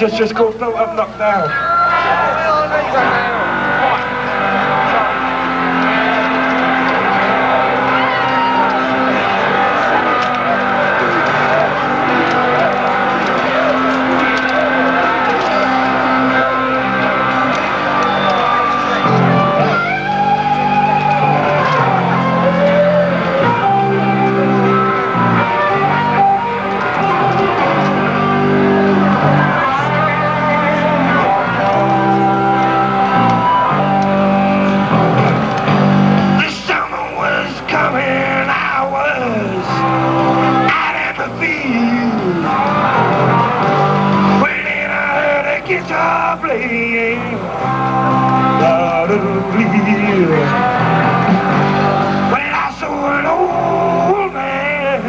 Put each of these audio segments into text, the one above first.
just just called Built Up Knocked Down. Guitar playing the. When I saw an old man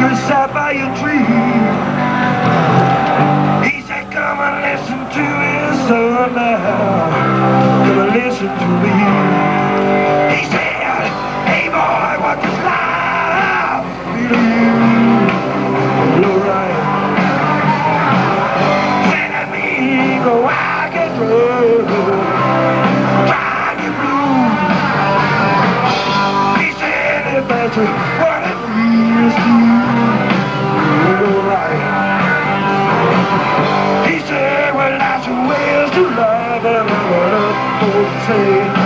who sat by a tree. He said, come and listen to his son now. Come and listen to me. He said, well, to love and say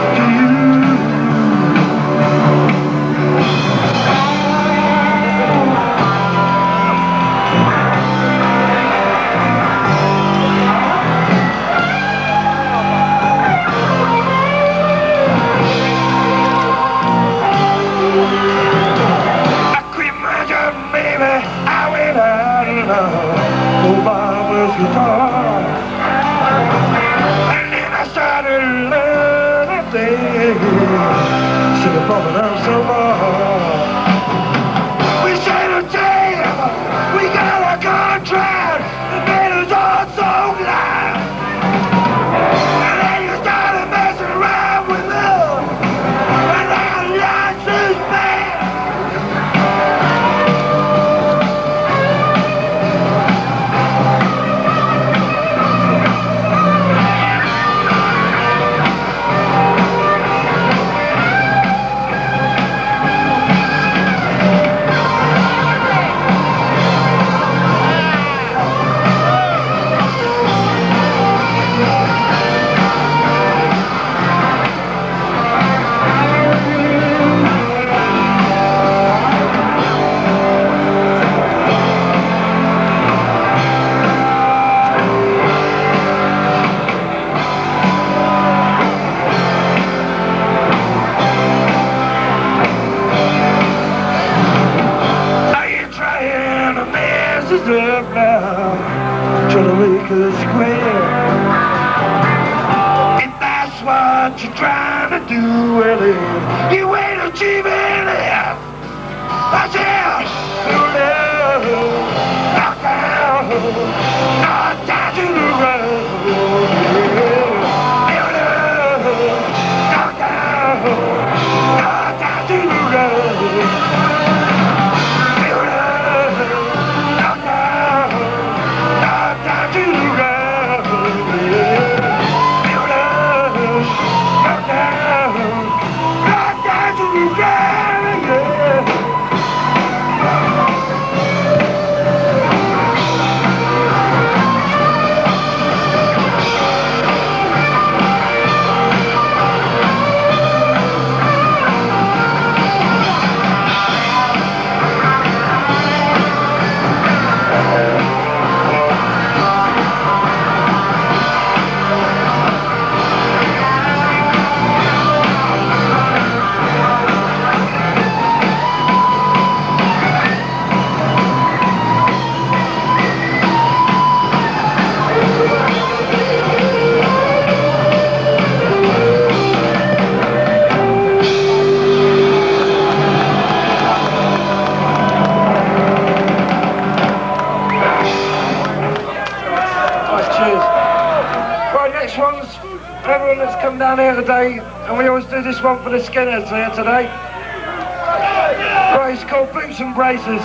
Should have brought up now? To us square? If that's what you're trying to do, well then, you ain't achieving it. That's it. Your love, Next one's for everyone that's come down here today, and we always do this one for the skinheads here today. Right, it's called Boots and Braces.